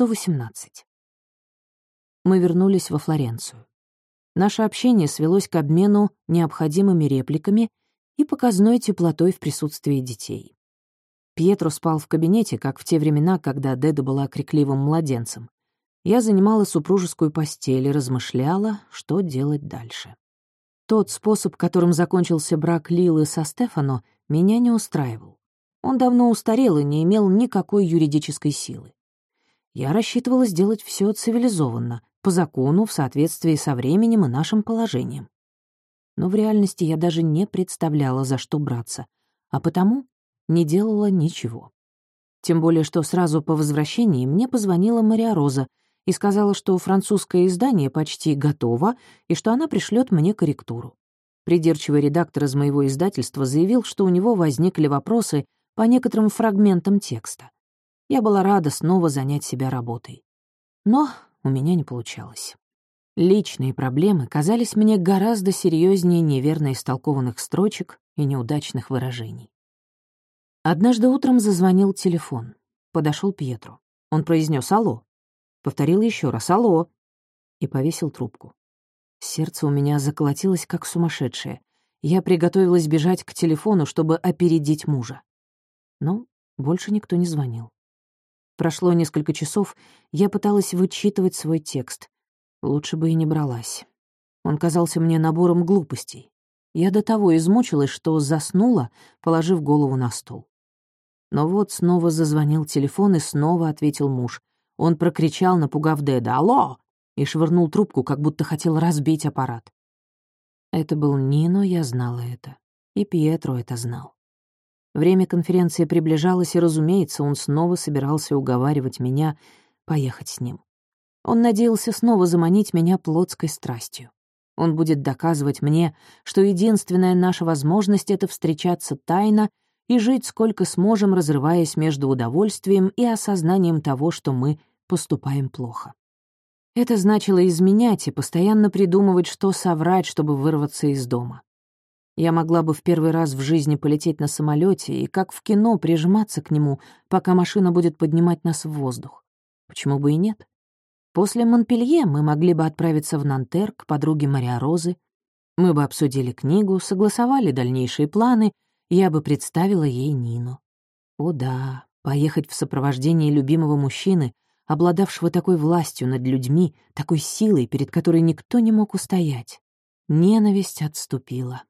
118. Мы вернулись во Флоренцию. Наше общение свелось к обмену необходимыми репликами и показной теплотой в присутствии детей. Пьетро спал в кабинете, как в те времена, когда Деда была крикливым младенцем. Я занимала супружескую постель и размышляла, что делать дальше. Тот способ, которым закончился брак Лилы со Стефано, меня не устраивал. Он давно устарел и не имел никакой юридической силы. Я рассчитывала сделать все цивилизованно, по закону, в соответствии со временем и нашим положением. Но в реальности я даже не представляла, за что браться, а потому не делала ничего. Тем более, что сразу по возвращении мне позвонила Мария Роза и сказала, что французское издание почти готово и что она пришлет мне корректуру. Придирчивый редактор из моего издательства заявил, что у него возникли вопросы по некоторым фрагментам текста. Я была рада снова занять себя работой. Но у меня не получалось. Личные проблемы казались мне гораздо серьезнее неверно истолкованных строчек и неудачных выражений. Однажды утром зазвонил телефон. Подошел Пьетро. Он произнес «Алло». Повторил еще раз «Алло» и повесил трубку. Сердце у меня заколотилось, как сумасшедшее. Я приготовилась бежать к телефону, чтобы опередить мужа. Но больше никто не звонил. Прошло несколько часов, я пыталась вычитывать свой текст. Лучше бы и не бралась. Он казался мне набором глупостей. Я до того измучилась, что заснула, положив голову на стол. Но вот снова зазвонил телефон, и снова ответил муж. Он прокричал, напугав Деда «Алло!» и швырнул трубку, как будто хотел разбить аппарат. Это был Нино, я знала это. И Пьетро это знал. Время конференции приближалось, и, разумеется, он снова собирался уговаривать меня поехать с ним. Он надеялся снова заманить меня плотской страстью. Он будет доказывать мне, что единственная наша возможность — это встречаться тайно и жить сколько сможем, разрываясь между удовольствием и осознанием того, что мы поступаем плохо. Это значило изменять и постоянно придумывать, что соврать, чтобы вырваться из дома. Я могла бы в первый раз в жизни полететь на самолете и, как в кино, прижиматься к нему, пока машина будет поднимать нас в воздух. Почему бы и нет? После Монпелье мы могли бы отправиться в Нантер к подруге Мария Розы. Мы бы обсудили книгу, согласовали дальнейшие планы, я бы представила ей Нину. О да, поехать в сопровождении любимого мужчины, обладавшего такой властью над людьми, такой силой, перед которой никто не мог устоять. Ненависть отступила.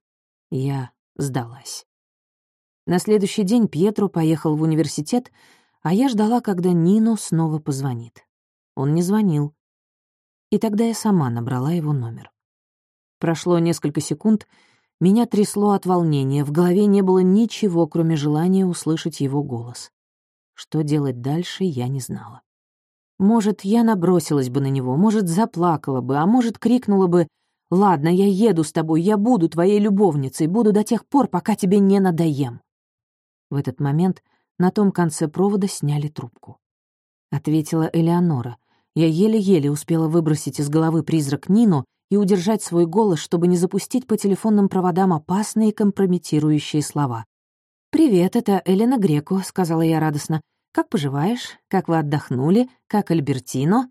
Я сдалась. На следующий день Пьетро поехал в университет, а я ждала, когда Нино снова позвонит. Он не звонил. И тогда я сама набрала его номер. Прошло несколько секунд, меня трясло от волнения, в голове не было ничего, кроме желания услышать его голос. Что делать дальше, я не знала. Может, я набросилась бы на него, может, заплакала бы, а может, крикнула бы «Ладно, я еду с тобой, я буду твоей любовницей, буду до тех пор, пока тебе не надоем». В этот момент на том конце провода сняли трубку. Ответила Элеонора. Я еле-еле успела выбросить из головы призрак Нину и удержать свой голос, чтобы не запустить по телефонным проводам опасные компрометирующие слова. «Привет, это Элена Греко», — сказала я радостно. Как поживаешь? Как вы отдохнули? Как Альбертино?»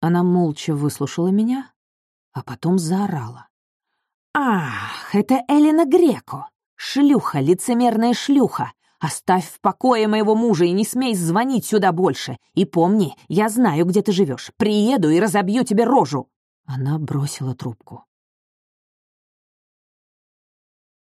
Она молча выслушала меня, а потом заорала. «Ах, это Элена Греко! Шлюха, лицемерная шлюха! Оставь в покое моего мужа и не смей звонить сюда больше! И помни, я знаю, где ты живешь. Приеду и разобью тебе рожу!» Она бросила трубку.